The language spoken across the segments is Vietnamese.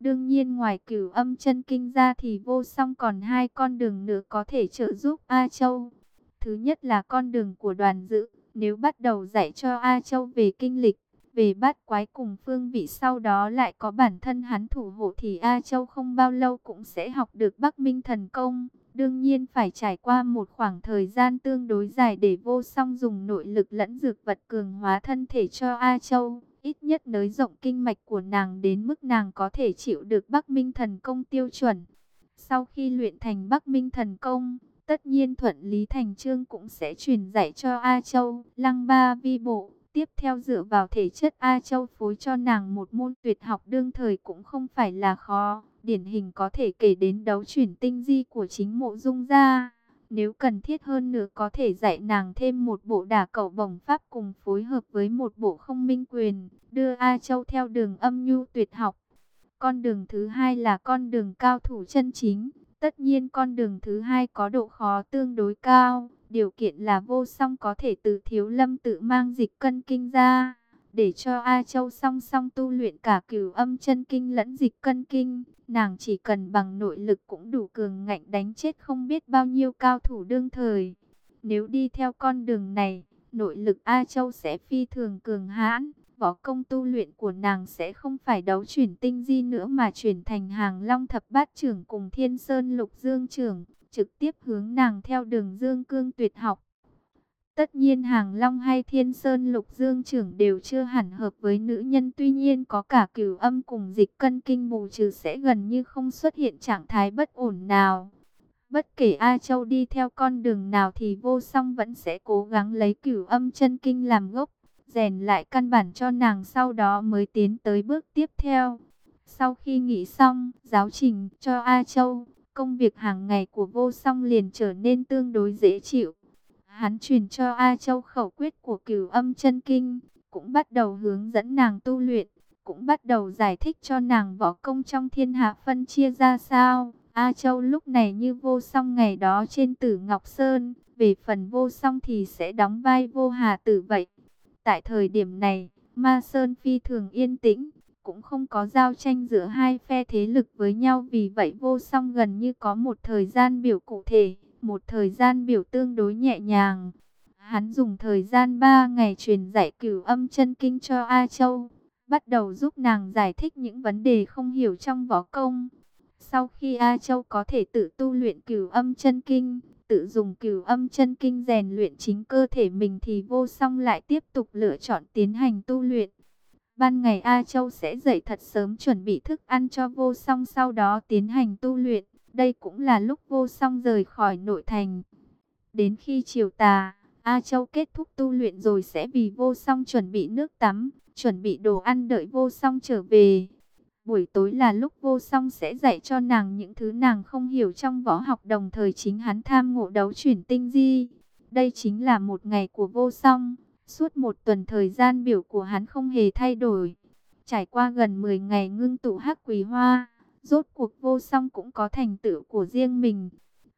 Đương nhiên ngoài cửu âm chân kinh ra thì vô song còn hai con đường nữa có thể trợ giúp A Châu. Thứ nhất là con đường của đoàn dự, nếu bắt đầu dạy cho A Châu về kinh lịch, về bát quái cùng phương vị sau đó lại có bản thân hắn thủ hộ thì A Châu không bao lâu cũng sẽ học được Bắc Minh thần công. Đương nhiên phải trải qua một khoảng thời gian tương đối dài để vô song dùng nội lực lẫn dược vật cường hóa thân thể cho A Châu. Ít nhất nới rộng kinh mạch của nàng đến mức nàng có thể chịu được Bắc Minh thần công tiêu chuẩn. Sau khi luyện thành Bắc Minh thần công, tất nhiên thuận lý thành trương cũng sẽ truyền dạy cho A Châu, lăng ba vi bộ. Tiếp theo dựa vào thể chất A Châu phối cho nàng một môn tuyệt học đương thời cũng không phải là khó. Điển hình có thể kể đến đấu chuyển tinh di của chính mộ dung gia. Nếu cần thiết hơn nữa có thể dạy nàng thêm một bộ đả cầu bổng pháp cùng phối hợp với một bộ không minh quyền, đưa A Châu theo đường âm nhu tuyệt học. Con đường thứ hai là con đường cao thủ chân chính. Tất nhiên con đường thứ hai có độ khó tương đối cao. Điều kiện là vô song có thể từ thiếu lâm tự mang dịch cân kinh ra. Để cho A Châu song song tu luyện cả cửu âm chân kinh lẫn dịch cân kinh. Nàng chỉ cần bằng nội lực cũng đủ cường ngạnh đánh chết không biết bao nhiêu cao thủ đương thời. Nếu đi theo con đường này, nội lực A Châu sẽ phi thường cường hãn. Võ công tu luyện của nàng sẽ không phải đấu chuyển tinh di nữa mà chuyển thành hàng long thập bát trưởng cùng thiên sơn lục dương trưởng, trực tiếp hướng nàng theo đường dương cương tuyệt học. Tất nhiên Hàng Long hay Thiên Sơn Lục Dương trưởng đều chưa hẳn hợp với nữ nhân tuy nhiên có cả cửu âm cùng dịch cân kinh bù trừ sẽ gần như không xuất hiện trạng thái bất ổn nào. Bất kể A Châu đi theo con đường nào thì vô song vẫn sẽ cố gắng lấy cửu âm chân kinh làm gốc, rèn lại căn bản cho nàng sau đó mới tiến tới bước tiếp theo. Sau khi nghỉ xong, giáo trình cho A Châu, công việc hàng ngày của vô song liền trở nên tương đối dễ chịu. Hắn truyền cho A Châu khẩu quyết của cửu âm chân kinh, cũng bắt đầu hướng dẫn nàng tu luyện, cũng bắt đầu giải thích cho nàng võ công trong thiên hạ phân chia ra sao. A Châu lúc này như vô song ngày đó trên tử Ngọc Sơn, về phần vô song thì sẽ đóng vai vô hà tử vậy. Tại thời điểm này, Ma Sơn phi thường yên tĩnh, cũng không có giao tranh giữa hai phe thế lực với nhau vì vậy vô song gần như có một thời gian biểu cụ thể một thời gian biểu tương đối nhẹ nhàng. Hắn dùng thời gian 3 ngày truyền dạy cửu âm chân kinh cho A Châu, bắt đầu giúp nàng giải thích những vấn đề không hiểu trong võ công. Sau khi A Châu có thể tự tu luyện cửu âm chân kinh, tự dùng cửu âm chân kinh rèn luyện chính cơ thể mình thì vô song lại tiếp tục lựa chọn tiến hành tu luyện. Ban ngày A Châu sẽ dậy thật sớm chuẩn bị thức ăn cho vô song sau đó tiến hành tu luyện. Đây cũng là lúc vô song rời khỏi nội thành. Đến khi chiều tà, A Châu kết thúc tu luyện rồi sẽ vì vô song chuẩn bị nước tắm, chuẩn bị đồ ăn đợi vô song trở về. Buổi tối là lúc vô song sẽ dạy cho nàng những thứ nàng không hiểu trong võ học đồng thời chính hắn tham ngộ đấu chuyển tinh di. Đây chính là một ngày của vô song. Suốt một tuần thời gian biểu của hắn không hề thay đổi. Trải qua gần 10 ngày ngưng tụ hắc quỳ hoa. Rốt cuộc vô song cũng có thành tựu của riêng mình.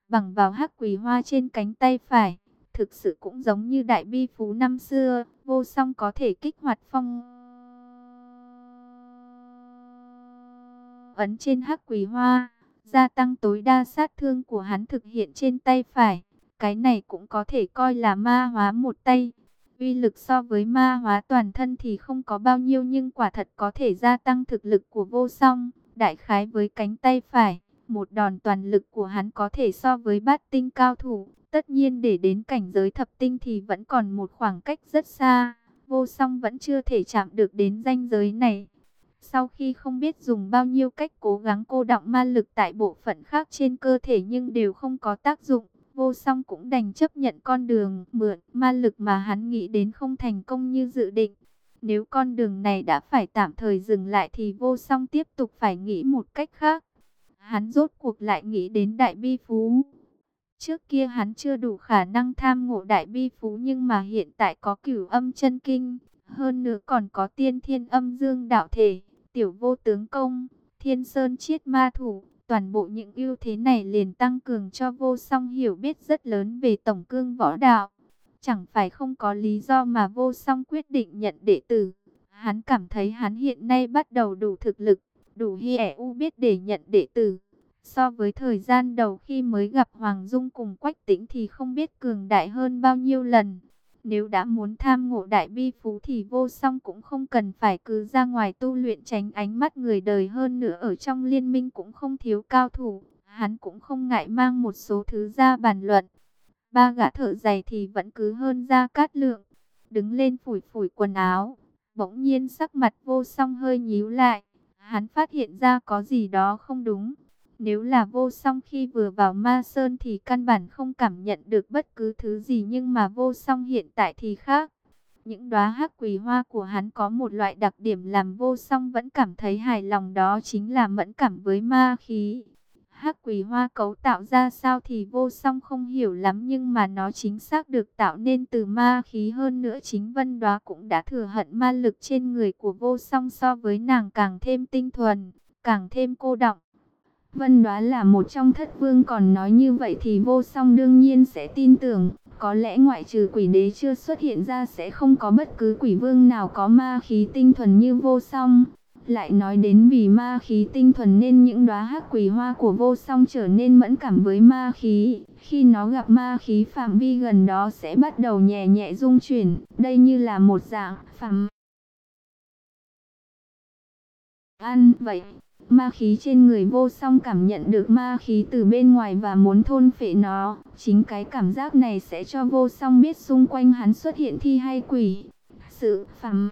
Bằng vào hắc quỳ hoa trên cánh tay phải, thực sự cũng giống như đại bi phú năm xưa, vô song có thể kích hoạt phong ấn trên hắc quỳ hoa, gia tăng tối đa sát thương của hắn thực hiện trên tay phải. Cái này cũng có thể coi là ma hóa một tay. Uy lực so với ma hóa toàn thân thì không có bao nhiêu nhưng quả thật có thể gia tăng thực lực của vô song. Đại khái với cánh tay phải, một đòn toàn lực của hắn có thể so với bát tinh cao thủ. Tất nhiên để đến cảnh giới thập tinh thì vẫn còn một khoảng cách rất xa. Vô song vẫn chưa thể chạm được đến ranh giới này. Sau khi không biết dùng bao nhiêu cách cố gắng cô đọng ma lực tại bộ phận khác trên cơ thể nhưng đều không có tác dụng. Vô song cũng đành chấp nhận con đường mượn ma lực mà hắn nghĩ đến không thành công như dự định. Nếu con đường này đã phải tạm thời dừng lại thì vô song tiếp tục phải nghĩ một cách khác. Hắn rốt cuộc lại nghĩ đến đại bi phú. Trước kia hắn chưa đủ khả năng tham ngộ đại bi phú nhưng mà hiện tại có cửu âm chân kinh. Hơn nữa còn có tiên thiên âm dương đạo thể, tiểu vô tướng công, thiên sơn chiết ma thủ. Toàn bộ những ưu thế này liền tăng cường cho vô song hiểu biết rất lớn về tổng cương võ đạo. Chẳng phải không có lý do mà vô song quyết định nhận đệ tử. Hắn cảm thấy hắn hiện nay bắt đầu đủ thực lực, đủ hi u biết để nhận đệ tử. So với thời gian đầu khi mới gặp Hoàng Dung cùng Quách Tĩnh thì không biết cường đại hơn bao nhiêu lần. Nếu đã muốn tham ngộ đại bi phú thì vô song cũng không cần phải cứ ra ngoài tu luyện tránh ánh mắt người đời hơn nữa ở trong liên minh cũng không thiếu cao thủ. Hắn cũng không ngại mang một số thứ ra bàn luận. Ba gã thở giày thì vẫn cứ hơn ra cát lượng. Đứng lên phủi phủi quần áo. Bỗng nhiên sắc mặt vô song hơi nhíu lại. Hắn phát hiện ra có gì đó không đúng. Nếu là vô song khi vừa vào ma sơn thì căn bản không cảm nhận được bất cứ thứ gì nhưng mà vô song hiện tại thì khác. Những đóa hắc quỳ hoa của hắn có một loại đặc điểm làm vô song vẫn cảm thấy hài lòng, đó chính là mẫn cảm với ma khí. Hắc quỳ hoa cấu tạo ra sao thì vô song không hiểu lắm nhưng mà nó chính xác được tạo nên từ ma khí hơn nữa chính vân đoá cũng đã thừa hận ma lực trên người của vô song so với nàng càng thêm tinh thuần, càng thêm cô đọng. Vân đoá là một trong thất vương còn nói như vậy thì vô song đương nhiên sẽ tin tưởng. Có lẽ ngoại trừ quỷ đế chưa xuất hiện ra sẽ không có bất cứ quỷ vương nào có ma khí tinh thuần như vô song. Lại nói đến vì ma khí tinh thuần nên những đóa hắc quỷ hoa của vô song trở nên mẫn cảm với ma khí. Khi nó gặp ma khí phạm vi gần đó sẽ bắt đầu nhẹ nhẹ rung chuyển. Đây như là một dạng phạm ăn vậy. Ma khí trên người vô song cảm nhận được ma khí từ bên ngoài và muốn thôn phệ nó. Chính cái cảm giác này sẽ cho vô song biết xung quanh hắn xuất hiện thi hay quỷ. Sự phạm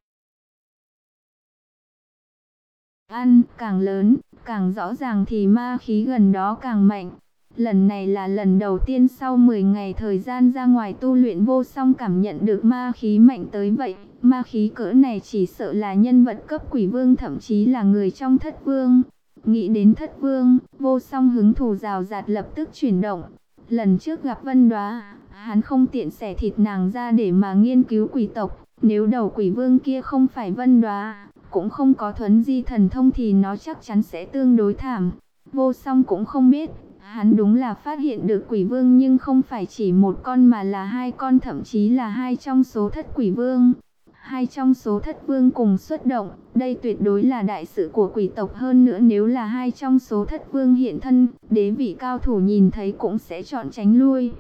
ăn càng lớn, càng rõ ràng thì ma khí gần đó càng mạnh. Lần này là lần đầu tiên sau 10 ngày thời gian ra ngoài tu luyện vô song cảm nhận được ma khí mạnh tới vậy. Ma khí cỡ này chỉ sợ là nhân vật cấp quỷ vương thậm chí là người trong thất vương. Nghĩ đến thất vương, vô song hứng thù rào rạt lập tức chuyển động. Lần trước gặp vân đoá, hắn không tiện xẻ thịt nàng ra để mà nghiên cứu quỷ tộc. Nếu đầu quỷ vương kia không phải vân đoá, cũng không có thuấn di thần thông thì nó chắc chắn sẽ tương đối thảm. Vô song cũng không biết, hắn đúng là phát hiện được quỷ vương nhưng không phải chỉ một con mà là hai con thậm chí là hai trong số thất quỷ vương. Hai trong số thất vương cùng xuất động, đây tuyệt đối là đại sự của quỷ tộc hơn nữa nếu là hai trong số thất vương hiện thân, đế vị cao thủ nhìn thấy cũng sẽ chọn tránh lui.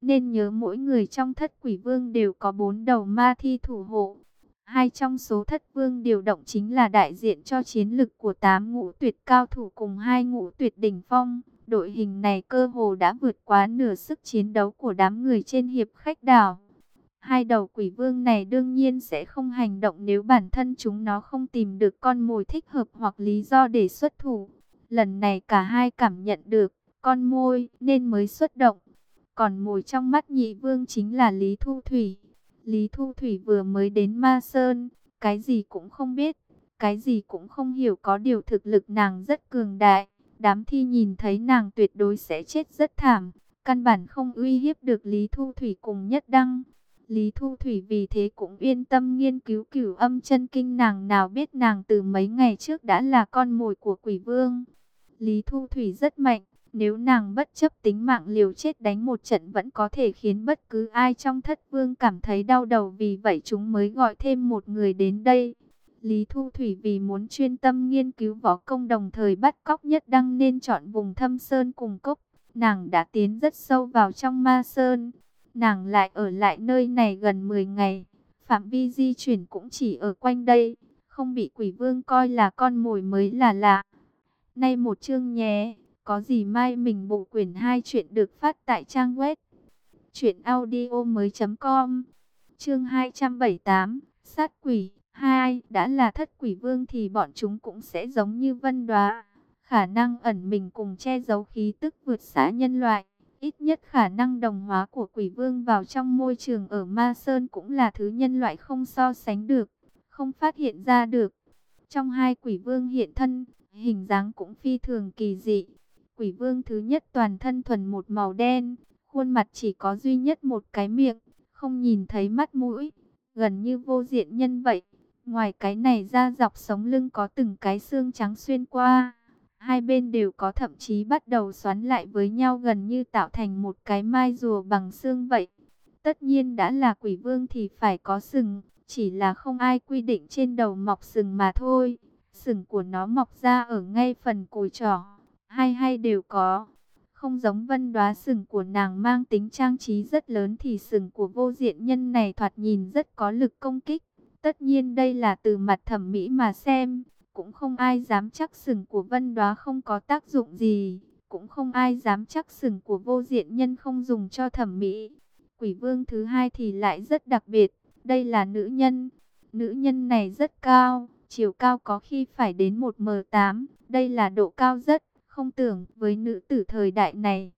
Nên nhớ mỗi người trong thất quỷ vương đều có bốn đầu ma thi thủ hộ. Hai trong số thất vương điều động chính là đại diện cho chiến lực của tám ngũ tuyệt cao thủ cùng hai ngũ tuyệt đỉnh phong. Đội hình này cơ hồ đã vượt quá nửa sức chiến đấu của đám người trên hiệp khách đảo. Hai đầu quỷ vương này đương nhiên sẽ không hành động nếu bản thân chúng nó không tìm được con mồi thích hợp hoặc lý do để xuất thủ. Lần này cả hai cảm nhận được con môi nên mới xuất động. Còn mồi trong mắt nhị vương chính là Lý Thu Thủy. Lý Thu Thủy vừa mới đến Ma Sơn, cái gì cũng không biết, cái gì cũng không hiểu có điều thực lực nàng rất cường đại. Đám thi nhìn thấy nàng tuyệt đối sẽ chết rất thảm, căn bản không uy hiếp được Lý Thu Thủy cùng nhất đăng. Lý Thu Thủy vì thế cũng yên tâm nghiên cứu cửu âm chân kinh nàng nào biết nàng từ mấy ngày trước đã là con mồi của quỷ vương. Lý Thu Thủy rất mạnh, nếu nàng bất chấp tính mạng liều chết đánh một trận vẫn có thể khiến bất cứ ai trong thất vương cảm thấy đau đầu vì vậy chúng mới gọi thêm một người đến đây. Lý Thu Thủy vì muốn chuyên tâm nghiên cứu võ công đồng thời bắt cóc nhất đăng nên chọn vùng thâm sơn cùng cốc. Nàng đã tiến rất sâu vào trong ma sơn. Nàng lại ở lại nơi này gần 10 ngày. Phạm vi di chuyển cũng chỉ ở quanh đây. Không bị quỷ vương coi là con mồi mới là lạ. Nay một chương nhé. Có gì mai mình bộ quyển hai chuyện được phát tại trang web. Chuyện audio mới com. Chương 278. Sát quỷ. 2. Đã là thất quỷ vương thì bọn chúng cũng sẽ giống như vân đoá. Khả năng ẩn mình cùng che giấu khí tức vượt xã nhân loại. Ít nhất khả năng đồng hóa của quỷ vương vào trong môi trường ở Ma Sơn cũng là thứ nhân loại không so sánh được, không phát hiện ra được. Trong hai quỷ vương hiện thân, hình dáng cũng phi thường kỳ dị. Quỷ vương thứ nhất toàn thân thuần một màu đen, khuôn mặt chỉ có duy nhất một cái miệng, không nhìn thấy mắt mũi, gần như vô diện nhân vậy. Ngoài cái này ra dọc sống lưng có từng cái xương trắng xuyên qua. Hai bên đều có thậm chí bắt đầu xoắn lại với nhau gần như tạo thành một cái mai rùa bằng xương vậy. Tất nhiên đã là quỷ vương thì phải có sừng, chỉ là không ai quy định trên đầu mọc sừng mà thôi. Sừng của nó mọc ra ở ngay phần cùi trỏ, hai hay đều có. Không giống vân đoá sừng của nàng mang tính trang trí rất lớn thì sừng của vô diện nhân này thoạt nhìn rất có lực công kích. Tất nhiên đây là từ mặt thẩm mỹ mà xem, cũng không ai dám chắc sừng của vân đoá không có tác dụng gì, cũng không ai dám chắc sừng của vô diện nhân không dùng cho thẩm mỹ. Quỷ vương thứ hai thì lại rất đặc biệt, đây là nữ nhân. Nữ nhân này rất cao, chiều cao có khi phải đến 1m8, đây là độ cao rất không tưởng với nữ tử thời đại này.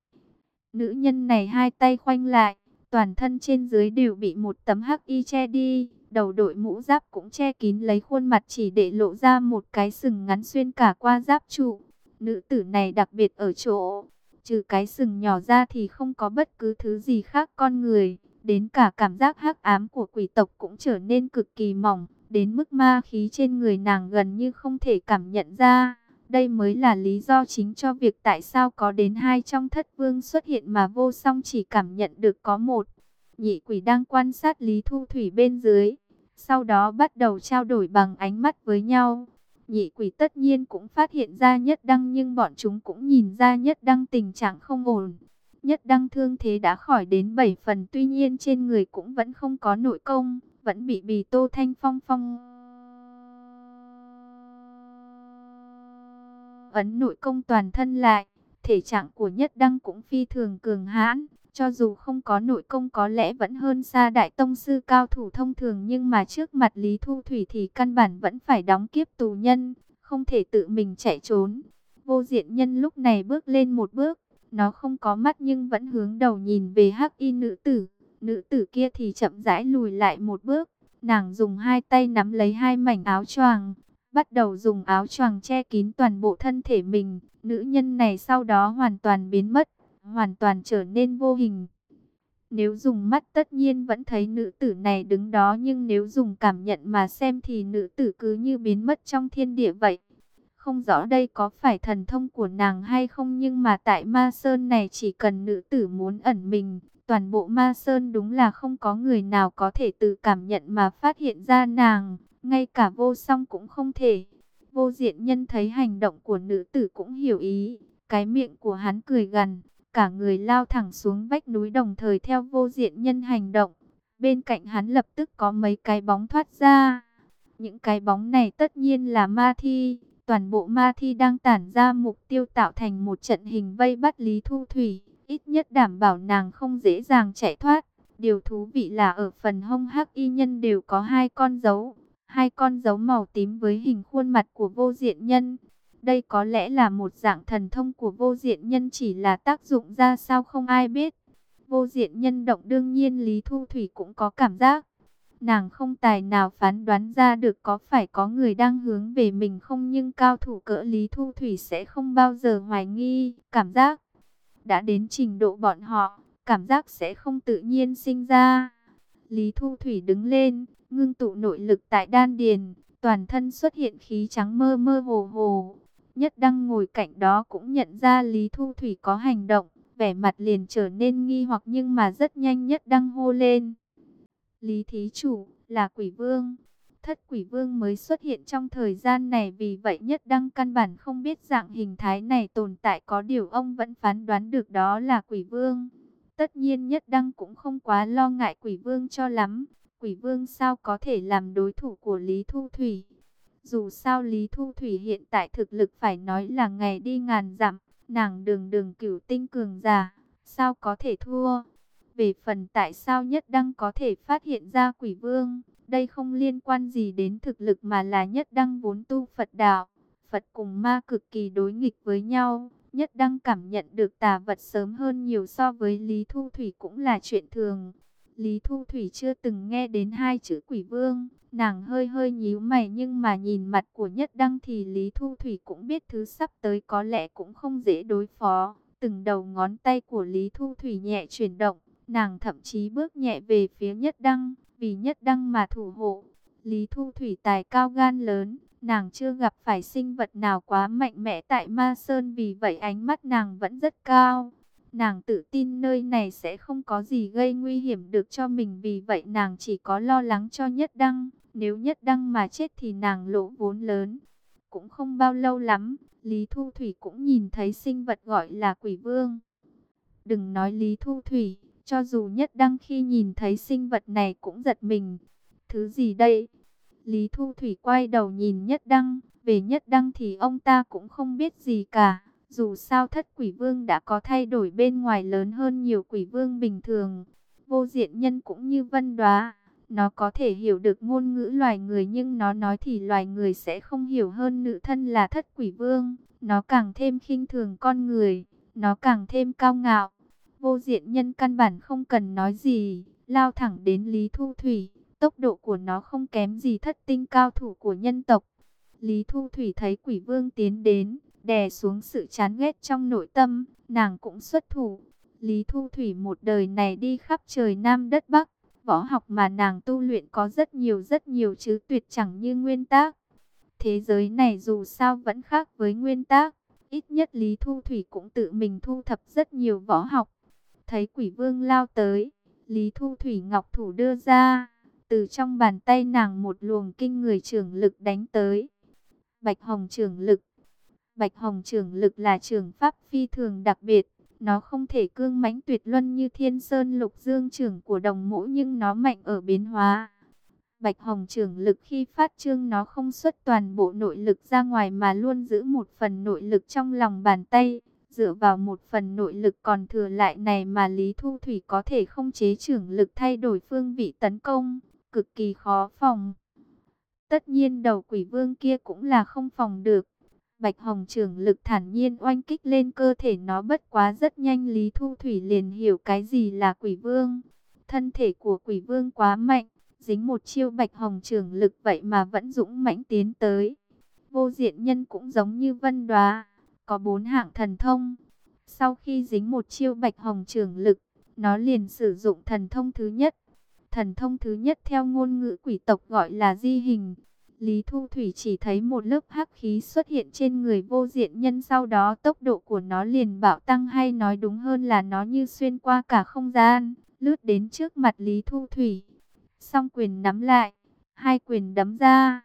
Nữ nhân này hai tay khoanh lại, toàn thân trên dưới đều bị một tấm hắc y che đi, đầu đội mũ giáp cũng che kín lấy khuôn mặt chỉ để lộ ra một cái sừng ngắn xuyên cả qua giáp trụ. Nữ tử này đặc biệt ở chỗ, trừ cái sừng nhỏ ra thì không có bất cứ thứ gì khác con người, đến cả cảm giác hắc ám của quỷ tộc cũng trở nên cực kỳ mỏng, đến mức ma khí trên người nàng gần như không thể cảm nhận ra. Đây mới là lý do chính cho việc tại sao có đến hai trong thất vương xuất hiện mà vô song chỉ cảm nhận được có một. Nhị quỷ đang quan sát Lý Thu Thủy bên dưới, sau đó bắt đầu trao đổi bằng ánh mắt với nhau. Nhị quỷ tất nhiên cũng phát hiện ra nhất đăng nhưng bọn chúng cũng nhìn ra nhất đăng tình trạng không ổn. Nhất đăng thương thế đã khỏi đến 7 phần tuy nhiên trên người cũng vẫn không có nội công, vẫn bị bì tô thanh phong phong. Ấn nội công toàn thân lại. Thể trạng của nhất đăng cũng phi thường cường hãn, cho dù không có nội công có lẽ vẫn hơn xa đại tông sư cao thủ thông thường nhưng mà trước mặt Lý Thu Thủy thì căn bản vẫn phải đóng kiếp tù nhân, không thể tự mình chạy trốn. Vô diện nhân lúc này bước lên một bước, nó không có mắt nhưng vẫn hướng đầu nhìn về hắc y nữ tử. Nữ tử kia thì chậm rãi lùi lại một bước, nàng dùng hai tay nắm lấy hai mảnh áo choàng, bắt đầu dùng áo choàng che kín toàn bộ thân thể mình. Nữ nhân này sau đó hoàn toàn biến mất, hoàn toàn trở nên vô hình. Nếu dùng mắt tất nhiên vẫn thấy nữ tử này đứng đó nhưng nếu dùng cảm nhận mà xem thì nữ tử cứ như biến mất trong thiên địa vậy. Không rõ đây có phải thần thông của nàng hay không nhưng mà tại Ma Sơn này chỉ cần nữ tử muốn ẩn mình, toàn bộ Ma Sơn đúng là không có người nào có thể tự cảm nhận mà phát hiện ra nàng ngay cả vô song cũng không thể. Vô diện nhân thấy hành động của nữ tử cũng hiểu ý, cái miệng của hắn cười gần, cả người lao thẳng xuống vách núi đồng thời theo vô diện nhân hành động. Bên cạnh hắn lập tức có mấy cái bóng thoát ra. Những cái bóng này tất nhiên là ma thi, toàn bộ ma thi đang tản ra mục tiêu tạo thành một trận hình vây bắt Lý Thu Thủy, ít nhất đảm bảo nàng không dễ dàng chạy thoát. Điều thú vị là ở phần hông hắc y nhân đều có hai con dấu, hai con dấu màu tím với hình khuôn mặt của vô diện nhân. Đây có lẽ là một dạng thần thông của vô diện nhân chỉ là tác dụng ra sao không ai biết. Vô diện nhân động đương nhiên Lý Thu Thủy cũng có cảm giác. Nàng không tài nào phán đoán ra được có phải có người đang hướng về mình không nhưng cao thủ cỡ Lý Thu Thủy sẽ không bao giờ hoài nghi. Cảm giác đã đến trình độ bọn họ, cảm giác sẽ không tự nhiên sinh ra. Lý Thu Thủy đứng lên, ngưng tụ nội lực tại đan điền, toàn thân xuất hiện khí trắng mơ mơ hồ hồ. Nhất Đăng ngồi cạnh đó cũng nhận ra Lý Thu Thủy có hành động, vẻ mặt liền trở nên nghi hoặc nhưng mà rất nhanh Nhất Đăng hô lên. Lý Thí Chủ, là quỷ vương. Thất quỷ vương mới xuất hiện trong thời gian này vì vậy Nhất Đăng căn bản không biết dạng hình thái này tồn tại có điều ông vẫn phán đoán được đó là quỷ vương. Tất nhiên Nhất Đăng cũng không quá lo ngại quỷ vương cho lắm quỷ vương sao có thể làm đối thủ của Lý Thu Thủy. Dù sao Lý Thu Thủy hiện tại thực lực phải nói là ngày đi ngàn dặm, nàng đường đường cửu tinh cường giả, sao có thể thua. Về phần tại sao nhất đăng có thể phát hiện ra quỷ vương, đây không liên quan gì đến thực lực mà là nhất đăng vốn tu Phật đạo. Phật cùng ma cực kỳ đối nghịch với nhau, nhất đăng cảm nhận được tà vật sớm hơn nhiều so với Lý Thu Thủy cũng là chuyện thường. Lý Thu Thủy chưa từng nghe đến hai chữ quỷ vương, nàng hơi hơi nhíu mày nhưng mà nhìn mặt của Nhất Đăng thì Lý Thu Thủy cũng biết thứ sắp tới có lẽ cũng không dễ đối phó. Từng đầu ngón tay của Lý Thu Thủy nhẹ chuyển động, nàng thậm chí bước nhẹ về phía Nhất Đăng, vì Nhất Đăng mà thủ hộ. Lý Thu Thủy tài cao gan lớn, nàng chưa gặp phải sinh vật nào quá mạnh mẽ tại Ma Sơn vì vậy ánh mắt nàng vẫn rất cao. Nàng tự tin nơi này sẽ không có gì gây nguy hiểm được cho mình vì vậy nàng chỉ có lo lắng cho nhất đăng. Nếu nhất đăng mà chết thì nàng lỗ vốn lớn. cũng không bao lâu lắm, Lý Thu Thủy cũng nhìn thấy sinh vật gọi là quỷ vương. Đừng nói Lý Thu Thủy, cho dù nhất đăng khi nhìn thấy sinh vật này cũng giật mình. Thứ gì đây? Lý Thu Thủy quay đầu nhìn nhất đăng, về nhất đăng thì ông ta cũng không biết gì cả. Dù sao thất quỷ vương đã có thay đổi bên ngoài lớn hơn nhiều quỷ vương bình thường. Vô diện nhân cũng như vân đoá. Nó có thể hiểu được ngôn ngữ loài người nhưng nó nói thì loài người sẽ không hiểu hơn nữ thân là thất quỷ vương. Nó càng thêm khinh thường con người, nó càng thêm cao ngạo. Vô diện nhân căn bản không cần nói gì, lao thẳng đến Lý Thu Thủy. Tốc độ của nó không kém gì thất tinh cao thủ của nhân tộc. Lý Thu Thủy thấy quỷ vương tiến đến, đè xuống sự chán ghét trong nội tâm, nàng cũng xuất thủ. Lý Thu Thủy một đời này đi khắp trời Nam đất Bắc, võ học mà nàng tu luyện có rất nhiều rất nhiều chứ tuyệt chẳng như nguyên tác. Thế giới này dù sao vẫn khác với nguyên tác, ít nhất Lý Thu Thủy cũng tự mình thu thập rất nhiều võ học. Thấy quỷ vương lao tới, Lý Thu Thủy ngọc thủ đưa ra, từ trong bàn tay nàng một luồng kinh người trưởng lực đánh tới. Bạch Hồng trưởng lực Bạch Hồng trường lực là trường pháp phi thường đặc biệt. Nó không thể cương mãnh tuyệt luân như thiên sơn lục dương trường của đồng mũ nhưng nó mạnh ở biến hóa. Bạch Hồng trường lực khi phát trương nó không xuất toàn bộ nội lực ra ngoài mà luôn giữ một phần nội lực trong lòng bàn tay. Dựa vào một phần nội lực còn thừa lại này mà Lý Thu Thủy có thể không chế trưởng lực thay đổi phương vị tấn công, cực kỳ khó phòng. Tất nhiên đầu quỷ vương kia cũng là không phòng được. Bạch Hồng trưởng lực thản nhiên oanh kích lên cơ thể nó bất quá rất nhanh Lý Thu Thủy liền hiểu cái gì là quỷ vương. Thân thể của quỷ vương quá mạnh, dính một chiêu Bạch Hồng trưởng lực vậy mà vẫn dũng mãnh tiến tới. Vô diện nhân cũng giống như vân đoá, có bốn hạng thần thông. Sau khi dính một chiêu Bạch Hồng trưởng lực, nó liền sử dụng thần thông thứ nhất. Thần thông thứ nhất theo ngôn ngữ quỷ tộc gọi là di hình Lý Thu Thủy chỉ thấy một lớp hắc khí xuất hiện trên người vô diện nhân sau đó tốc độ của nó liền bạo tăng hay nói đúng hơn là nó như xuyên qua cả không gian, lướt đến trước mặt Lý Thu Thủy. Song quyền nắm lại, hai quyền đấm ra.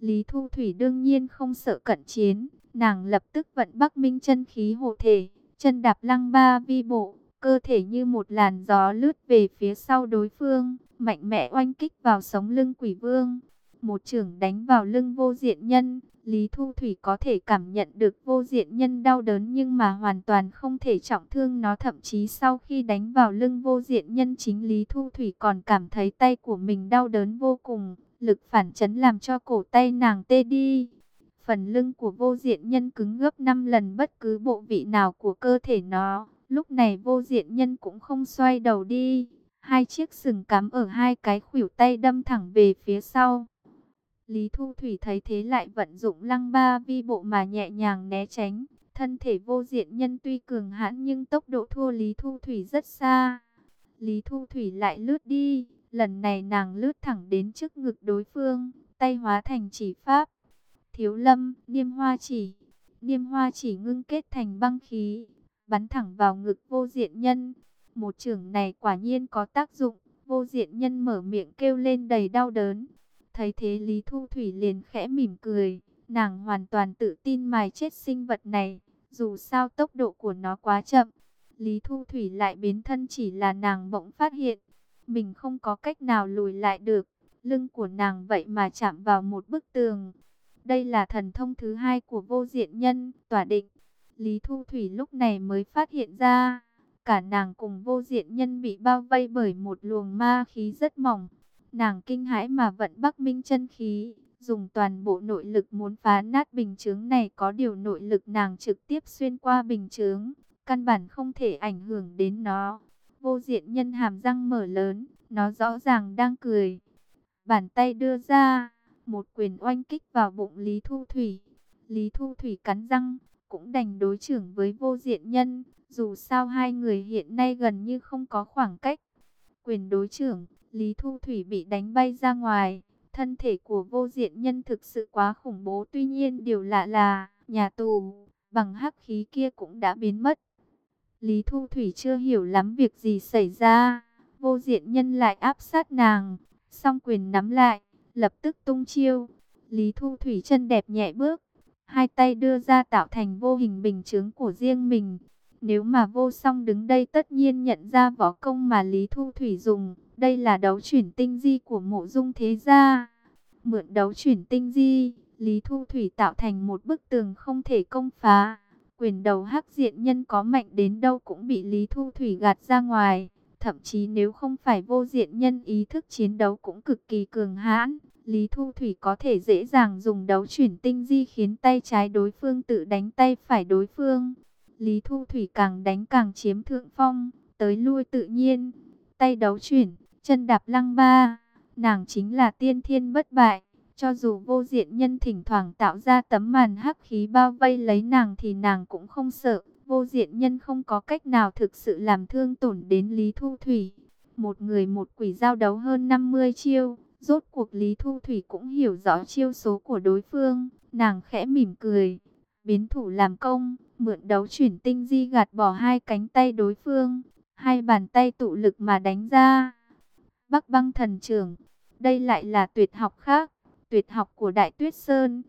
Lý Thu Thủy đương nhiên không sợ cận chiến, nàng lập tức vận Bắc Minh chân khí hộ thể, chân đạp lăng ba vi bộ, cơ thể như một làn gió lướt về phía sau đối phương, mạnh mẽ oanh kích vào sống lưng quỷ vương một trường đánh vào lưng vô diện nhân. Lý Thu Thủy có thể cảm nhận được vô diện nhân đau đớn nhưng mà hoàn toàn không thể trọng thương nó. Thậm chí sau khi đánh vào lưng vô diện nhân chính Lý Thu Thủy còn cảm thấy tay của mình đau đớn vô cùng. Lực phản chấn làm cho cổ tay nàng tê đi. Phần lưng của vô diện nhân cứng gấp 5 lần bất cứ bộ vị nào của cơ thể nó. Lúc này vô diện nhân cũng không xoay đầu đi. Hai chiếc sừng cắm ở hai cái khuỷu tay đâm thẳng về phía sau. Lý Thu Thủy thấy thế lại vận dụng lăng ba vi bộ mà nhẹ nhàng né tránh. Thân thể vô diện nhân tuy cường hãn nhưng tốc độ thua Lý Thu Thủy rất xa. Lý Thu Thủy lại lướt đi, lần này nàng lướt thẳng đến trước ngực đối phương, tay hóa thành chỉ pháp. Thiếu lâm, niêm hoa chỉ, niêm hoa chỉ ngưng kết thành băng khí, bắn thẳng vào ngực vô diện nhân. Một trường này quả nhiên có tác dụng, vô diện nhân mở miệng kêu lên đầy đau đớn. Thấy thế Lý Thu Thủy liền khẽ mỉm cười, nàng hoàn toàn tự tin mài chết sinh vật này, dù sao tốc độ của nó quá chậm. Lý Thu Thủy lại biến thân chỉ là nàng bỗng phát hiện, mình không có cách nào lùi lại được, lưng của nàng vậy mà chạm vào một bức tường. Đây là thần thông thứ hai của vô diện nhân, tỏa định. Lý Thu Thủy lúc này mới phát hiện ra, cả nàng cùng vô diện nhân bị bao vây bởi một luồng ma khí rất mỏng. Nàng kinh hãi mà vận Bắc Minh chân khí, dùng toàn bộ nội lực muốn phá nát bình chướng này có điều nội lực nàng trực tiếp xuyên qua bình chướng, căn bản không thể ảnh hưởng đến nó. Vô diện nhân hàm răng mở lớn, nó rõ ràng đang cười. Bàn tay đưa ra, một quyền oanh kích vào bụng Lý Thu Thủy. Lý Thu Thủy cắn răng, cũng đành đối trưởng với vô diện nhân, dù sao hai người hiện nay gần như không có khoảng cách. Quyền đối trưởng, Lý Thu Thủy bị đánh bay ra ngoài. Thân thể của vô diện nhân thực sự quá khủng bố. Tuy nhiên điều lạ là, nhà tù, bằng hắc khí kia cũng đã biến mất. Lý Thu Thủy chưa hiểu lắm việc gì xảy ra. Vô diện nhân lại áp sát nàng. Song quyền nắm lại, lập tức tung chiêu. Lý Thu Thủy chân đẹp nhẹ bước. hai tay đưa ra tạo thành vô hình bình chướng của riêng mình. Nếu mà vô song đứng đây tất nhiên nhận ra võ công mà Lý Thu Thủy dùng, đây là đấu chuyển tinh di của mộ dung thế gia. Mượn đấu chuyển tinh di, Lý Thu Thủy tạo thành một bức tường không thể công phá. Quyền đầu hắc diện nhân có mạnh đến đâu cũng bị Lý Thu Thủy gạt ra ngoài. Thậm chí nếu không phải vô diện nhân ý thức chiến đấu cũng cực kỳ cường hãn. Lý Thu Thủy có thể dễ dàng dùng đấu chuyển tinh di khiến tay trái đối phương tự đánh tay phải đối phương. Lý Thu Thủy càng đánh càng chiếm thượng phong, tới lui tự nhiên. Tay đấu chuyển, chân đạp lăng ba, nàng chính là tiên thiên bất bại. Cho dù vô diện nhân thỉnh thoảng tạo ra tấm màn hắc khí bao vây lấy nàng thì nàng cũng không sợ. Vô diện nhân không có cách nào thực sự làm thương tổn đến Lý Thu Thủy. Một người một quỷ giao đấu hơn 50 chiêu. Rốt cuộc Lý Thu Thủy cũng hiểu rõ chiêu số của đối phương. Nàng khẽ mỉm cười. Biến thủ làm công. Mượn đấu chuyển tinh di gạt bỏ hai cánh tay đối phương. Hai bàn tay tụ lực mà đánh ra. Bắc băng thần trưởng. Đây lại là tuyệt học khác tuyệt học của Đại Tuyết Sơn.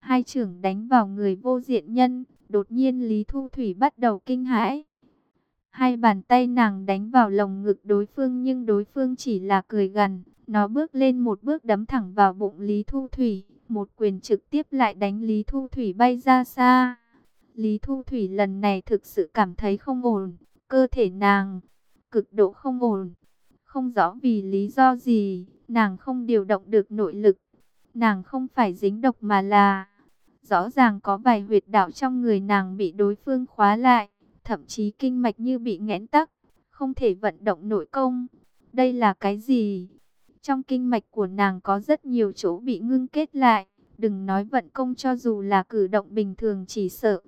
Hai trưởng đánh vào người vô diện nhân, đột nhiên Lý Thu Thủy bắt đầu kinh hãi. Hai bàn tay nàng đánh vào lồng ngực đối phương nhưng đối phương chỉ là cười gần. Nó bước lên một bước đấm thẳng vào bụng Lý Thu Thủy. Một quyền trực tiếp lại đánh Lý Thu Thủy bay ra xa. Lý Thu Thủy lần này thực sự cảm thấy không ổn. Cơ thể nàng cực độ không ổn. Không rõ vì lý do gì, nàng không điều động được nội lực. Nàng không phải dính độc mà là... Rõ ràng có vài huyệt đạo trong người nàng bị đối phương khóa lại. Thậm chí kinh mạch như bị nghẽn tắc. Không thể vận động nội công. Đây là cái gì? Trong kinh mạch của nàng có rất nhiều chỗ bị ngưng kết lại. Đừng nói vận công cho dù là cử động bình thường chỉ sợ.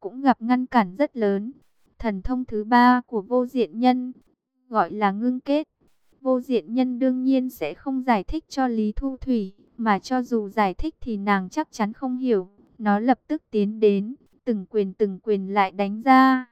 Cũng gặp ngăn cản rất lớn. Thần thông thứ ba của vô diện nhân. Gọi là ngưng kết. Vô diện nhân đương nhiên sẽ không giải thích cho Lý Thu Thủy mà cho dù giải thích thì nàng chắc chắn không hiểu. Nó lập tức tiến đến, từng quyền từng quyền lại đánh ra.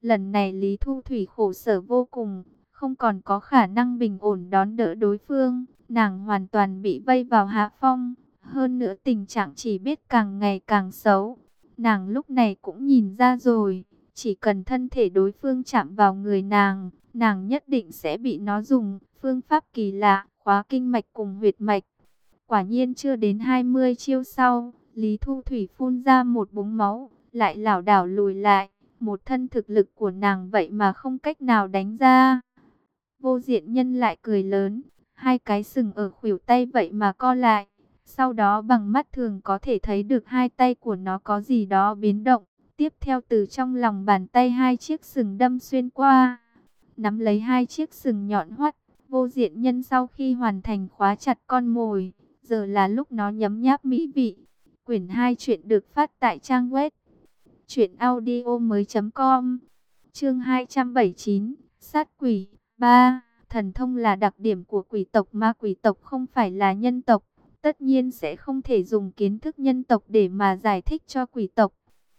Lần này Lý Thu Thủy khổ sở vô cùng, không còn có khả năng bình ổn đón đỡ đối phương. Nàng hoàn toàn bị vây vào hạ phong, hơn nữa tình trạng chỉ biết càng ngày càng xấu. Nàng lúc này cũng nhìn ra rồi, chỉ cần thân thể đối phương chạm vào người nàng, nàng nhất định sẽ bị nó dùng phương pháp kỳ lạ, khóa kinh mạch cùng huyệt mạch. Quả nhiên chưa đến 20 chiêu sau, Lý Thu Thủy phun ra một búng máu, lại lảo đảo lùi lại. Một thân thực lực của nàng vậy mà không cách nào đánh ra. Vô diện nhân lại cười lớn, hai cái sừng ở khuỷu tay vậy mà co lại. Sau đó bằng mắt thường có thể thấy được hai tay của nó có gì đó biến động. Tiếp theo từ trong lòng bàn tay hai chiếc sừng đâm xuyên qua. Nắm lấy hai chiếc sừng nhọn hoắt, vô diện nhân sau khi hoàn thành khóa chặt con mồi giờ là lúc nó nhấm nháp mỹ vị. Quyển 2 chuyện được phát tại trang web truyệnaudiomoi.com. Chương 279, sát quỷ 3, thần thông là đặc điểm của quỷ tộc mà quỷ tộc không phải là nhân tộc, tất nhiên sẽ không thể dùng kiến thức nhân tộc để mà giải thích cho quỷ tộc.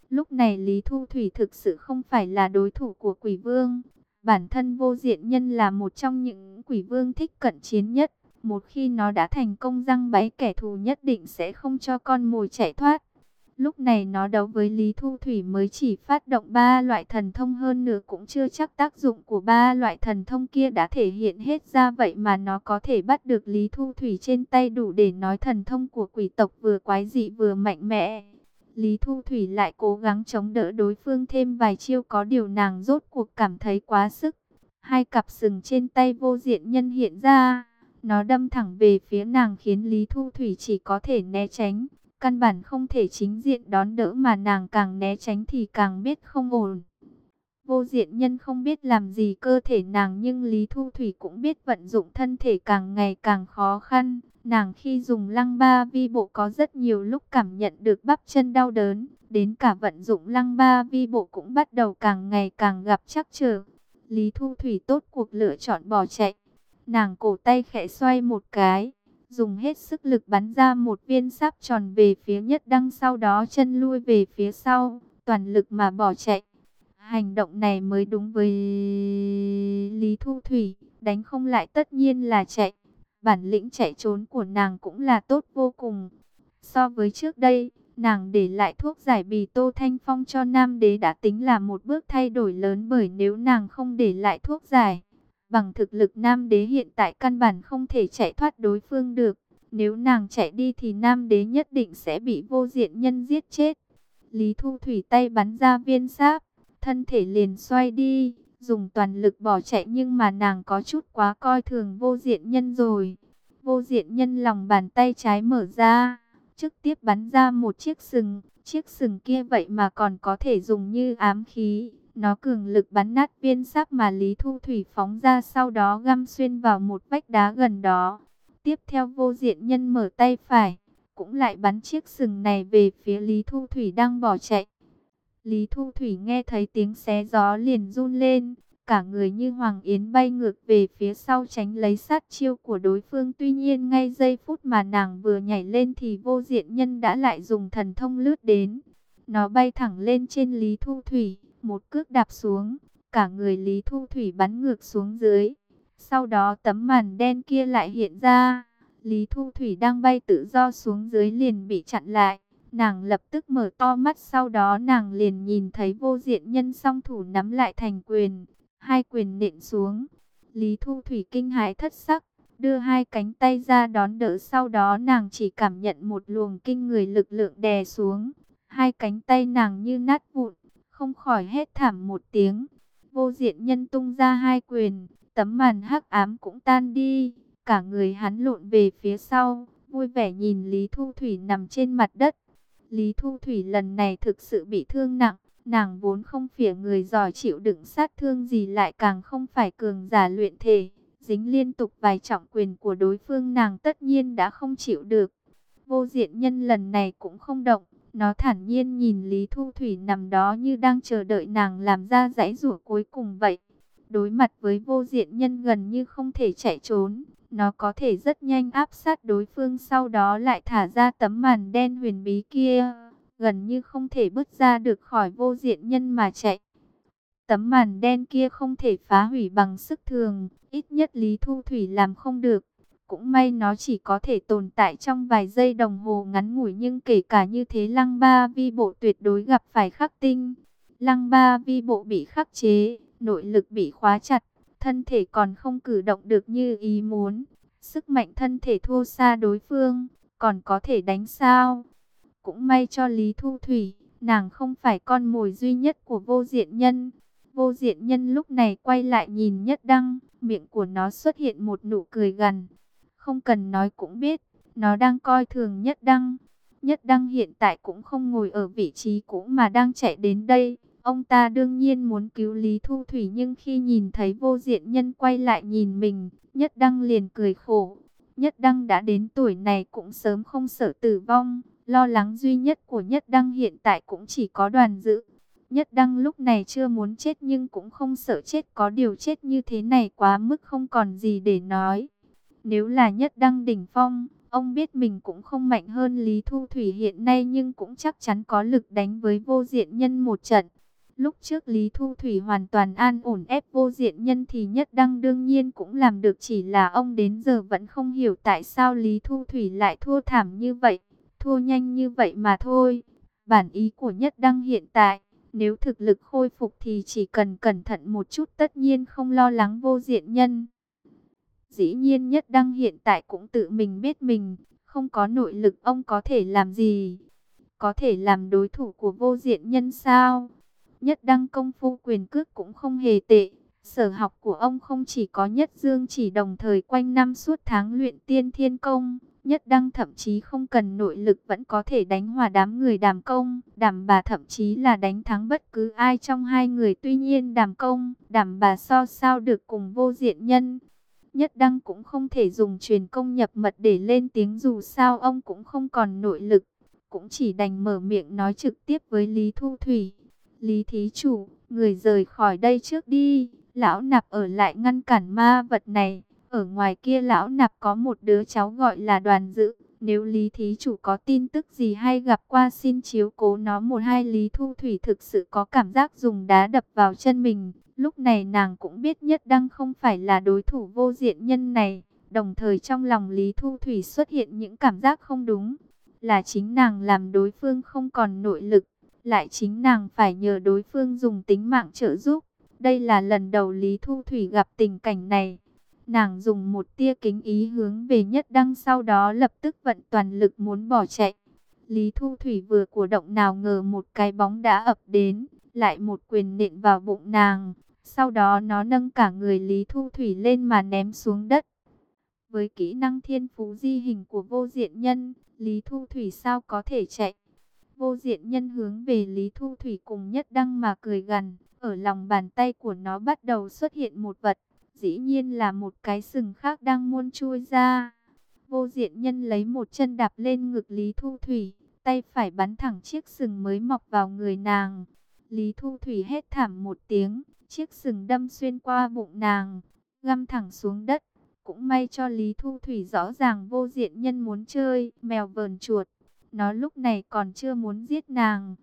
Lúc này Lý Thu Thủy thực sự không phải là đối thủ của quỷ vương. Bản thân vô diện nhân là một trong những quỷ vương thích cận chiến nhất. Một khi nó đã thành công răng bẫy, kẻ thù nhất định sẽ không cho con mồi chạy thoát. Lúc này nó đấu với Lý Thu Thủy mới chỉ phát động ba loại thần thông hơn nữa cũng chưa chắc tác dụng của ba loại thần thông kia đã thể hiện hết ra vậy mà nó có thể bắt được Lý Thu Thủy trên tay đủ để nói thần thông của quỷ tộc vừa quái dị vừa mạnh mẽ. Lý Thu Thủy lại cố gắng chống đỡ đối phương thêm vài chiêu có điều nàng rốt cuộc cảm thấy quá sức. Hai cặp sừng trên tay vô diện nhân hiện ra nó đâm thẳng về phía nàng khiến Lý Thu Thủy chỉ có thể né tránh. Căn bản không thể chính diện đón đỡ mà nàng càng né tránh thì càng biết không ổn. Vô diện nhân không biết làm gì cơ thể nàng nhưng Lý Thu Thủy cũng biết vận dụng thân thể càng ngày càng khó khăn. Nàng khi dùng lăng ba vi bộ có rất nhiều lúc cảm nhận được bắp chân đau đớn. Đến cả vận dụng lăng ba vi bộ cũng bắt đầu càng ngày càng gặp chắc trở. Lý Thu Thủy tốt cuộc lựa chọn bỏ chạy. Nàng cổ tay khẽ xoay một cái, dùng hết sức lực bắn ra một viên sáp tròn về phía nhất đăng sau đó chân lui về phía sau, toàn lực mà bỏ chạy. Hành động này mới đúng với Lý Thu Thủy, đánh không lại tất nhiên là chạy. Bản lĩnh chạy trốn của nàng cũng là tốt vô cùng. So với trước đây, Nàng để lại thuốc giải bì Tô Thanh Phong cho Nam Đế đã tính là một bước thay đổi lớn bởi nếu nàng không để lại thuốc giải, bằng thực lực Nam Đế hiện tại căn bản không thể chạy thoát đối phương được. Nếu nàng chạy đi thì Nam Đế nhất định sẽ bị vô diện nhân giết chết. Lý Thu Thủy tay bắn ra viên sáp, thân thể liền xoay đi, dùng toàn lực bỏ chạy nhưng mà nàng có chút quá coi thường vô diện nhân rồi. Vô diện nhân lòng bàn tay trái mở ra, trực tiếp bắn ra một chiếc sừng, chiếc sừng kia vậy mà còn có thể dùng như ám khí. Nó cường lực bắn nát viên sáp mà Lý Thu Thủy phóng ra sau đó găm xuyên vào một vách đá gần đó. Tiếp theo vô diện nhân mở tay phải, cũng lại bắn chiếc sừng này về phía Lý Thu Thủy đang bỏ chạy. Lý Thu Thủy nghe thấy tiếng xé gió liền run lên, cả người như Hoàng Yến bay ngược về phía sau tránh lấy sát chiêu của đối phương. Tuy nhiên ngay giây phút mà nàng vừa nhảy lên thì vô diện nhân đã lại dùng thần thông lướt đến. Nó bay thẳng lên trên Lý Thu Thủy, một cước đạp xuống, cả người Lý Thu Thủy bắn ngược xuống dưới. Sau đó tấm màn đen kia lại hiện ra, Lý Thu Thủy đang bay tự do xuống dưới liền bị chặn lại. Nàng lập tức mở to mắt, sau đó nàng liền nhìn thấy vô diện nhân song thủ nắm lại thành quyền. Hai quyền nện xuống. Lý Thu Thủy kinh hãi thất sắc. Đưa hai cánh tay ra đón đỡ, sau đó nàng chỉ cảm nhận một luồng kinh người lực lượng đè xuống. Hai cánh tay nàng như nát vụn. Không khỏi hét thảm một tiếng. Vô diện nhân tung ra hai quyền. Tấm màn hắc ám cũng tan đi. Cả người hắn lộn về phía sau. Vui vẻ nhìn Lý Thu Thủy nằm trên mặt đất Lý Thu Thủy lần này thực sự bị thương nặng, nàng vốn không phỉa người giỏi chịu đựng sát thương gì lại càng không phải cường giả luyện thể. Dính liên tục vài trọng quyền của đối phương nàng tất nhiên đã không chịu được. Vô diện nhân lần này cũng không động, nó thản nhiên nhìn Lý Thu Thủy nằm đó như đang chờ đợi nàng làm ra giãy rủa cuối cùng vậy. Đối mặt với vô diện nhân gần như không thể chạy trốn, nó có thể rất nhanh áp sát đối phương sau đó lại thả ra tấm màn đen huyền bí kia. Gần như không thể bước ra được khỏi vô diện nhân mà chạy. Tấm màn đen kia không thể phá hủy bằng sức thường. Ít nhất Lý Thu Thủy làm không được. Cũng may nó chỉ có thể tồn tại trong vài giây đồng hồ ngắn ngủi nhưng kể cả như thế lăng ba vi bộ tuyệt đối gặp phải khắc tinh. Lăng ba vi bộ bị khắc chế, nội lực bị khóa chặt, thân thể còn không cử động được như ý muốn. Sức mạnh thân thể thua xa đối phương, còn có thể đánh sao? Cũng may cho Lý Thu Thủy, nàng không phải con mồi duy nhất của vô diện nhân. Vô diện nhân lúc này quay lại nhìn nhất đăng, miệng của nó xuất hiện một nụ cười gần. Không cần nói cũng biết, nó đang coi thường nhất đăng. Nhất đăng hiện tại cũng không ngồi ở vị trí cũ mà đang chạy đến đây. Ông ta đương nhiên muốn cứu Lý Thu Thủy nhưng khi nhìn thấy vô diện nhân quay lại nhìn mình, Nhất Đăng liền cười khổ. Nhất Đăng đã đến tuổi này cũng sớm không sợ tử vong, lo lắng duy nhất của Nhất Đăng hiện tại cũng chỉ có đoàn dự. Nhất Đăng lúc này chưa muốn chết nhưng cũng không sợ chết có điều chết như thế này quá mức không còn gì để nói. Nếu là Nhất Đăng đỉnh phong, ông biết mình cũng không mạnh hơn Lý Thu Thủy hiện nay nhưng cũng chắc chắn có lực đánh với vô diện nhân một trận. Lúc trước Lý Thu Thủy hoàn toàn an ổn ép vô diện nhân thì nhất đăng đương nhiên cũng làm được chỉ là ông đến giờ vẫn không hiểu tại sao Lý Thu Thủy lại thua thảm như vậy, thua nhanh như vậy mà thôi. Bản ý của nhất đăng hiện tại, nếu thực lực khôi phục thì chỉ cần cẩn thận một chút tất nhiên không lo lắng vô diện nhân. Dĩ nhiên nhất đăng hiện tại cũng tự mình biết mình, không có nội lực ông có thể làm gì? Có thể làm đối thủ của vô diện nhân sao? Nhất đăng công phu quyền cước cũng không hề tệ. Sở học của ông không chỉ có nhất dương chỉ đồng thời quanh năm suốt tháng luyện tiên thiên công. Nhất đăng thậm chí không cần nội lực vẫn có thể đánh hòa đám người đàm công. Đàm bà thậm chí là đánh thắng bất cứ ai trong hai người. Tuy nhiên đàm công, đàm bà so sao được cùng vô diện nhân. Nhất đăng cũng không thể dùng truyền công nhập mật để lên tiếng dù sao ông cũng không còn nội lực. Cũng chỉ đành mở miệng nói trực tiếp với Lý Thu Thủy. Lý thí chủ, người rời khỏi đây trước đi. Lão nạp ở lại ngăn cản ma vật này. Ở ngoài kia lão nạp có một đứa cháu gọi là đoàn dự. Nếu Lý Thí Chủ có tin tức gì hay gặp qua xin chiếu cố nó một hai Lý Thu Thủy thực sự có cảm giác dùng đá đập vào chân mình. Lúc này nàng cũng biết nhất đăng không phải là đối thủ vô diện nhân này. Đồng thời trong lòng Lý Thu Thủy xuất hiện những cảm giác không đúng. là chính nàng làm đối phương không còn nội lực, lại chính nàng phải nhờ đối phương dùng tính mạng trợ giúp. Đây là lần đầu Lý Thu Thủy gặp tình cảnh này. Nàng dùng một tia kính ý hướng về nhất đăng sau đó lập tức vận toàn lực muốn bỏ chạy. Lý Thu Thủy vừa của động nào ngờ một cái bóng đã ập đến, lại một quyền nện vào bụng nàng. Sau đó nó nâng cả người Lý Thu Thủy lên mà ném xuống đất. Với kỹ năng thiên phú di hình của vô diện nhân, Lý Thu Thủy sao có thể chạy. Vô diện nhân hướng về Lý Thu Thủy cùng nhất đăng mà cười gần. Ở lòng bàn tay của nó bắt đầu xuất hiện một vật. Dĩ nhiên là một cái sừng khác đang muôn chui ra. Vô diện nhân lấy một chân đạp lên ngực Lý Thu Thủy. Tay phải bắn thẳng chiếc sừng mới mọc vào người nàng. Lý Thu Thủy hét thảm một tiếng. Chiếc sừng đâm xuyên qua bụng nàng. Găm thẳng xuống đất. Cũng may cho Lý Thu Thủy rõ ràng vô diện nhân muốn chơi, mèo vờn chuột. Nó lúc này còn chưa muốn giết nàng.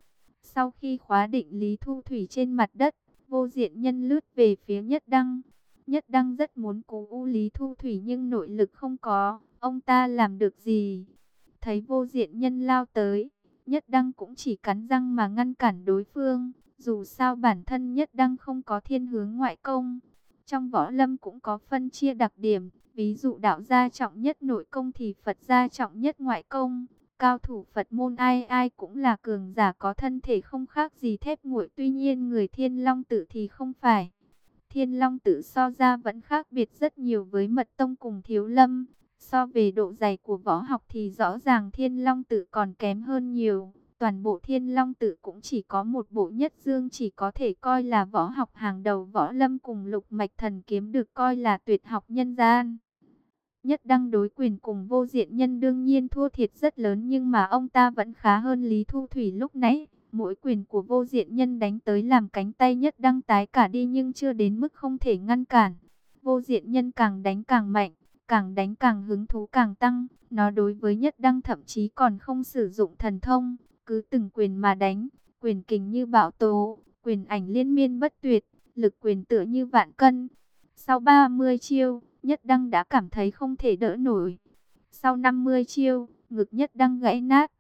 Sau khi khóa định Lý Thu Thủy trên mặt đất, vô diện nhân lướt về phía Nhất Đăng. Nhất Đăng rất muốn cố u Lý Thu Thủy nhưng nội lực không có, ông ta làm được gì? Thấy vô diện nhân lao tới, Nhất Đăng cũng chỉ cắn răng mà ngăn cản đối phương. Dù sao bản thân Nhất Đăng không có thiên hướng ngoại công. Trong võ lâm cũng có phân chia đặc điểm, ví dụ đạo gia trọng nhất nội công thì Phật gia trọng nhất ngoại công. Cao thủ Phật môn ai ai cũng là cường giả, có thân thể không khác gì thép nguội. Tuy nhiên người thiên long tự thì không phải. Thiên long tự so ra vẫn khác biệt rất nhiều với mật tông cùng thiếu lâm. So về độ dày của võ học thì rõ ràng thiên long tự còn kém hơn nhiều. Toàn bộ thiên long tự cũng chỉ có một bộ nhất dương chỉ có thể coi là võ học hàng đầu võ lâm cùng lục mạch thần kiếm được coi là tuyệt học nhân gian. Nhất đăng đối quyền cùng vô diện nhân đương nhiên thua thiệt rất lớn nhưng mà ông ta vẫn khá hơn Lý Thu Thủy lúc nãy. Mỗi quyền của vô diện nhân đánh tới làm cánh tay nhất đăng tái cả đi nhưng chưa đến mức không thể ngăn cản. Vô diện nhân càng đánh càng mạnh, càng đánh càng hứng thú càng tăng. Nó đối với nhất đăng thậm chí còn không sử dụng thần thông, cứ từng quyền mà đánh. Quyền kình như bạo tố, quyền ảnh liên miên bất tuyệt, lực quyền tựa như vạn cân. Sau 30 chiêu, Nhất Đăng đã cảm thấy không thể đỡ nổi. Sau 50 chiêu, ngực Nhất Đăng gãy nát.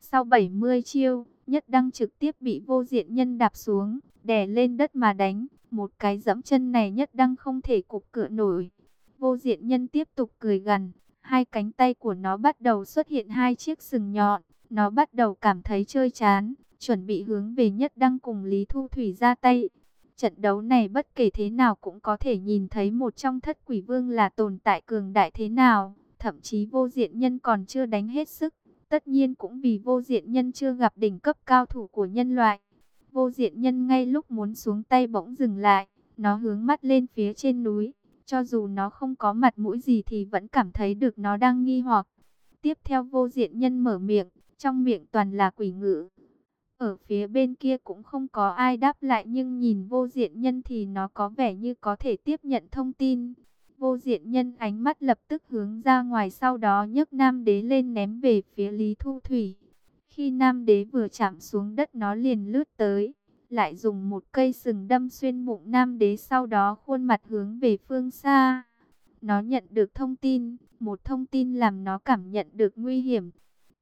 Sau 70 chiêu, Nhất Đăng trực tiếp bị vô diện nhân đạp xuống, đè lên đất mà đánh. Một cái dẫm chân này Nhất Đăng không thể cục cựa nổi. Vô diện nhân tiếp tục cười gần. Hai cánh tay của nó bắt đầu xuất hiện hai chiếc sừng nhọn. Nó bắt đầu cảm thấy chơi chán, chuẩn bị hướng về Nhất Đăng cùng Lý Thu Thủy ra tay. Trận đấu này bất kể thế nào cũng có thể nhìn thấy một trong thất quỷ vương là tồn tại cường đại thế nào. Thậm chí vô diện nhân còn chưa đánh hết sức. Tất nhiên cũng vì vô diện nhân chưa gặp đỉnh cấp cao thủ của nhân loại. Vô diện nhân ngay lúc muốn xuống tay bỗng dừng lại. Nó hướng mắt lên phía trên núi. Cho dù nó không có mặt mũi gì thì vẫn cảm thấy được nó đang nghi hoặc. Tiếp theo vô diện nhân mở miệng. Trong miệng toàn là quỷ ngữ. Ở phía bên kia cũng không có ai đáp lại nhưng nhìn vô diện nhân thì nó có vẻ như có thể tiếp nhận thông tin. Vô diện nhân ánh mắt lập tức hướng ra ngoài sau đó nhấc nam đế lên ném về phía Lý Thu Thủy. Khi nam đế vừa chạm xuống đất nó liền lướt tới, lại dùng một cây sừng đâm xuyên bụng nam đế sau đó khuôn mặt hướng về phương xa. Nó nhận được thông tin, một thông tin làm nó cảm nhận được nguy hiểm.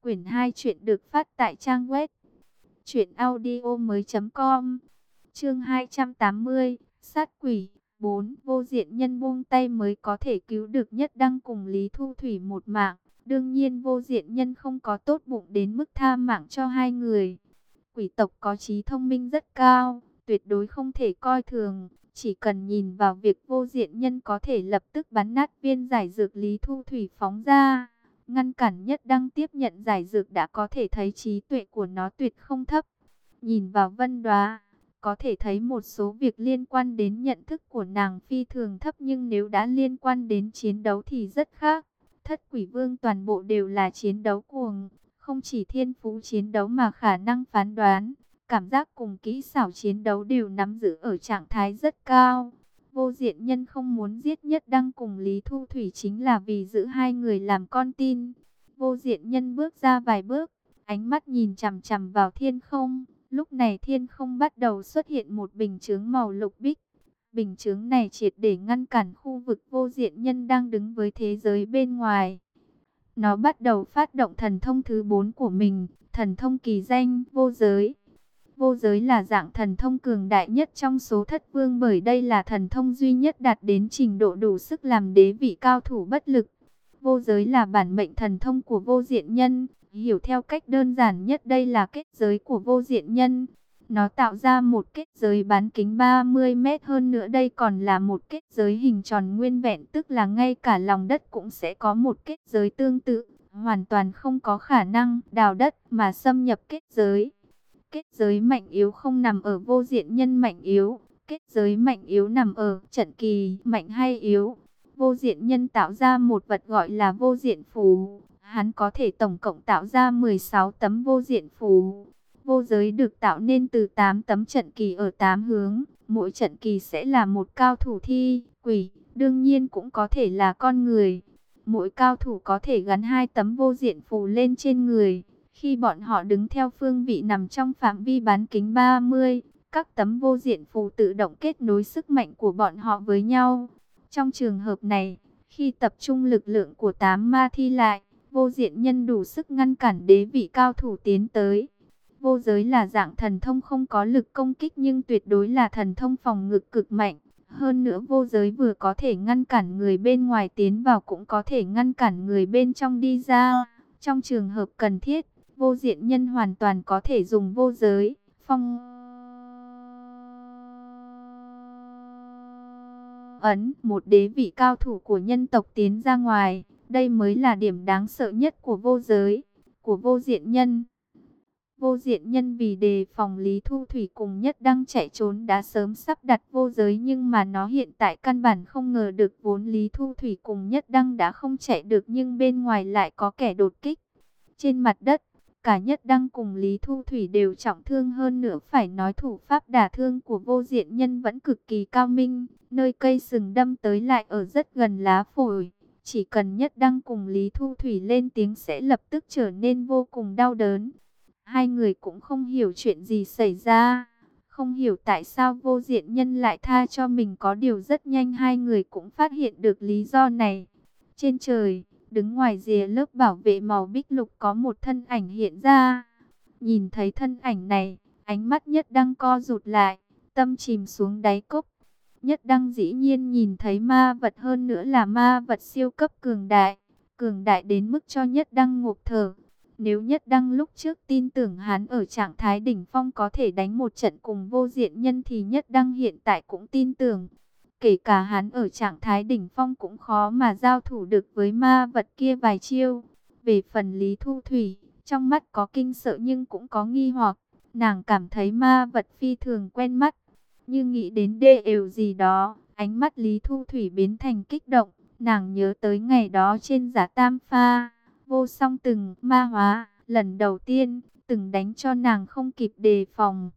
Quyển 2 chuyện được phát tại trang web Chuyện audio mới com Chương 280 Sát quỷ 4. Vô diện nhân buông tay mới có thể cứu được nhất đăng cùng Lý Thu Thủy một mạng. Đương nhiên vô diện nhân không có tốt bụng đến mức tha mạng cho hai người. Quỷ tộc có trí thông minh rất cao, tuyệt đối không thể coi thường. Chỉ cần nhìn vào việc vô diện nhân có thể lập tức bắn nát viên giải dược Lý Thu Thủy phóng ra ngăn cản nhất đăng tiếp nhận giải dược đã có thể thấy trí tuệ của nó tuyệt không thấp. Nhìn vào vân đoá, có thể thấy một số việc liên quan đến nhận thức của nàng phi thường thấp nhưng nếu đã liên quan đến chiến đấu thì rất khác. Thất quỷ vương toàn bộ đều là chiến đấu cuồng, không chỉ thiên phú chiến đấu mà khả năng phán đoán, cảm giác cùng kỹ xảo chiến đấu đều nắm giữ ở trạng thái rất cao. Vô diện nhân không muốn giết nhất đăng cùng Lý Thu Thủy chính là vì giữ hai người làm con tin. Vô diện nhân bước ra vài bước, ánh mắt nhìn chằm chằm vào thiên không. Lúc này thiên không bắt đầu xuất hiện một bình chướng màu lục bích. Bình chướng này triệt để ngăn cản khu vực vô diện nhân đang đứng với thế giới bên ngoài. Nó bắt đầu phát động thần thông thứ 4 của mình, thần thông kỳ danh vô giới. Vô giới là dạng thần thông cường đại nhất trong số thất vương bởi đây là thần thông duy nhất đạt đến trình độ đủ sức làm đế vị cao thủ bất lực. Vô giới là bản mệnh thần thông của vô diện nhân, hiểu theo cách đơn giản nhất đây là kết giới của vô diện nhân. Nó tạo ra một kết giới bán kính 30 mét hơn nữa đây còn là một kết giới hình tròn nguyên vẹn tức là ngay cả lòng đất cũng sẽ có một kết giới tương tự, hoàn toàn không có khả năng đào đất mà xâm nhập kết giới. Kết giới mạnh yếu không nằm ở vô diện nhân mạnh yếu, kết giới mạnh yếu nằm ở trận kỳ mạnh hay yếu. Vô diện nhân tạo ra một vật gọi là vô diện phù, hắn có thể tổng cộng tạo ra 16 tấm vô diện phù. Vô giới được tạo nên từ 8 tấm trận kỳ ở 8 hướng, mỗi trận kỳ sẽ là một cao thủ thi, quỷ, đương nhiên cũng có thể là con người. Mỗi cao thủ có thể gắn hai tấm vô diện phù lên trên người. Khi bọn họ đứng theo phương vị nằm trong phạm vi bán kính 30, các tấm vô diện phù tự động kết nối sức mạnh của bọn họ với nhau. Trong trường hợp này, khi tập trung lực lượng của tám ma thi lại, vô diện nhân đủ sức ngăn cản đế vị cao thủ tiến tới. Vô giới là dạng thần thông không có lực công kích nhưng tuyệt đối là thần thông phòng ngực cực mạnh. Hơn nữa vô giới vừa có thể ngăn cản người bên ngoài tiến vào cũng có thể ngăn cản người bên trong đi ra. Trong trường hợp cần thiết, vô diện nhân hoàn toàn có thể dùng vô giới, phong ấn một đế vị cao thủ của nhân tộc tiến ra ngoài. Đây mới là điểm đáng sợ nhất của vô giới, của vô diện nhân. Vô diện nhân vì đề phòng Lý Thu Thủy cùng nhất đang chạy trốn đã sớm sắp đặt vô giới nhưng mà nó hiện tại căn bản không ngờ được vốn Lý Thu Thủy cùng nhất đăng đã không chạy được nhưng bên ngoài lại có kẻ đột kích. Trên mặt đất, cả nhất đăng cùng Lý Thu Thủy đều trọng thương hơn nữa phải nói thủ pháp đả thương của vô diện nhân vẫn cực kỳ cao minh, nơi cây sừng đâm tới lại ở rất gần lá phổi. Chỉ cần nhất đăng cùng Lý Thu Thủy lên tiếng sẽ lập tức trở nên vô cùng đau đớn. Hai người cũng không hiểu chuyện gì xảy ra. Không hiểu tại sao vô diện nhân lại tha cho mình có điều rất nhanh hai người cũng phát hiện được lý do này. Trên trời, đứng ngoài rìa lớp bảo vệ màu bích lục có một thân ảnh hiện ra. Nhìn thấy thân ảnh này, ánh mắt nhất đăng co rụt lại, tâm chìm xuống đáy cốc. Nhất đăng dĩ nhiên nhìn thấy ma vật hơn nữa là ma vật siêu cấp cường đại. Cường đại đến mức cho nhất đăng ngộp thở. Nếu nhất đăng lúc trước tin tưởng hắn ở trạng thái đỉnh phong có thể đánh một trận cùng vô diện nhân thì nhất đăng hiện tại cũng tin tưởng. Kể cả hắn ở trạng thái đỉnh phong cũng khó mà giao thủ được với ma vật kia vài chiêu. Về phần Lý Thu Thủy, trong mắt có kinh sợ nhưng cũng có nghi hoặc. Nàng cảm thấy ma vật phi thường quen mắt. Như nghĩ đến đê ều gì đó, ánh mắt Lý Thu Thủy biến thành kích động. Nàng nhớ tới ngày đó trên giả tam pha, vô song từng ma hóa, lần đầu tiên, từng đánh cho nàng không kịp đề phòng.